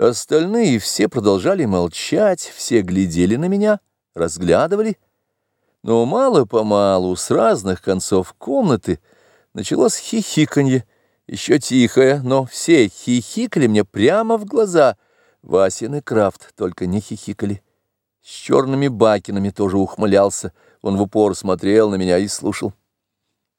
Остальные все продолжали молчать, все глядели на меня, разглядывали. Но мало-помалу с разных концов комнаты началось хихиканье, еще тихое, но все хихикали мне прямо в глаза. Васин и Крафт только не хихикали. С черными бакинами тоже ухмылялся. Он в упор смотрел на меня и слушал.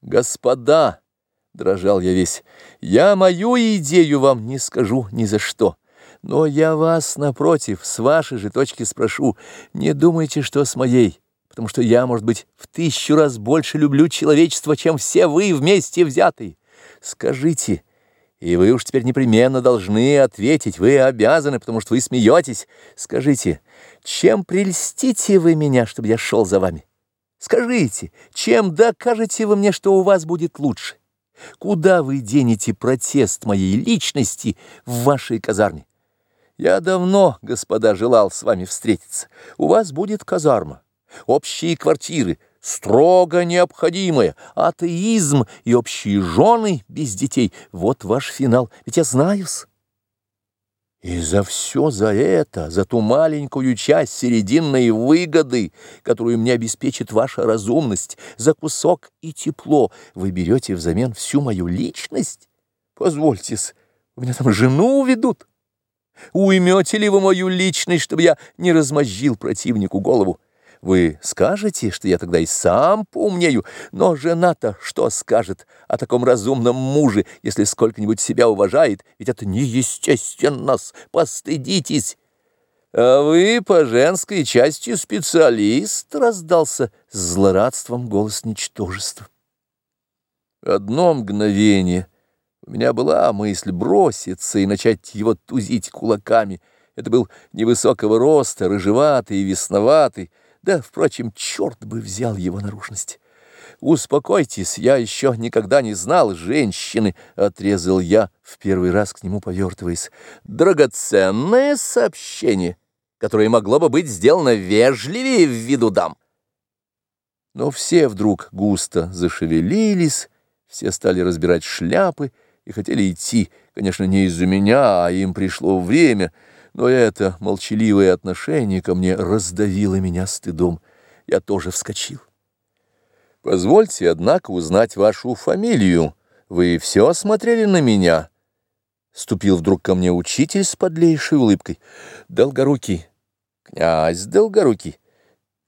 «Господа!» — дрожал я весь. «Я мою идею вам не скажу ни за что. Но я вас, напротив, с вашей же точки спрошу, не думайте, что с моей, потому что я, может быть, в тысячу раз больше люблю человечество, чем все вы вместе взятые. Скажите, и вы уж теперь непременно должны ответить, вы обязаны, потому что вы смеетесь. Скажите, чем прельстите вы меня, чтобы я шел за вами? Скажите, чем докажете вы мне, что у вас будет лучше? Куда вы денете протест моей личности в вашей казарме? Я давно, господа, желал с вами встретиться. У вас будет казарма, общие квартиры, строго необходимое, атеизм и общие жены без детей. Вот ваш финал, ведь я знаю-с. И за все за это, за ту маленькую часть серединной выгоды, которую мне обеспечит ваша разумность, за кусок и тепло, вы берете взамен всю мою личность? Позвольте-с, у меня там жену уведут. Уймете ли вы мою личность, чтобы я не размозжил противнику голову? Вы скажете, что я тогда и сам поумнею, но жена-то что скажет о таком разумном муже, если сколько-нибудь себя уважает? Ведь это неестественно, постыдитесь. А вы по женской части специалист, раздался с злорадством голос ничтожества. Одно мгновение у меня была мысль броситься и начать его тузить кулаками. Это был невысокого роста, рыжеватый и весноватый, да, впрочем, черт бы взял его наружность. «Успокойтесь, я еще никогда не знал женщины», — отрезал я, в первый раз к нему повертываясь. «Драгоценное сообщение, которое могло бы быть сделано вежливее в виду дам». Но все вдруг густо зашевелились, все стали разбирать шляпы и хотели идти, конечно, не из-за меня, а им пришло время — но это молчаливое отношение ко мне раздавило меня стыдом. Я тоже вскочил. Позвольте, однако, узнать вашу фамилию. Вы все осмотрели на меня? Ступил вдруг ко мне учитель с подлейшей улыбкой. Долгорукий. Князь Долгорукий.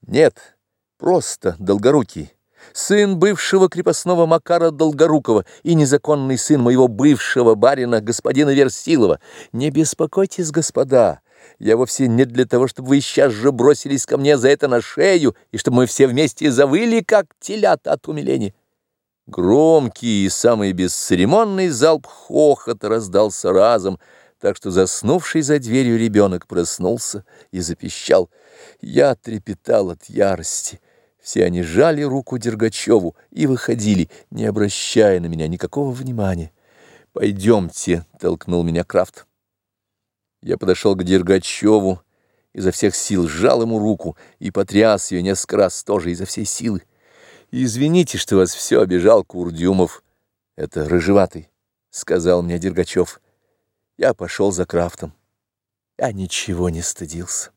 Нет, просто Долгорукий сын бывшего крепостного Макара Долгорукова и незаконный сын моего бывшего барина, господина Версилова. Не беспокойтесь, господа, я вовсе не для того, чтобы вы сейчас же бросились ко мне за это на шею, и чтобы мы все вместе завыли, как телята от умиления. Громкий и самый бесцеремонный залп хохота раздался разом, так что заснувший за дверью ребенок проснулся и запищал. Я трепетал от ярости. Все они жали руку Дергачеву и выходили, не обращая на меня никакого внимания. «Пойдемте», — толкнул меня Крафт. Я подошел к Дергачеву, изо всех сил сжал ему руку и потряс ее несколько раз тоже изо всей силы. «Извините, что вас все обижал Курдюмов. Это рыжеватый», — сказал мне Дергачев. Я пошел за Крафтом. Я ничего не стыдился.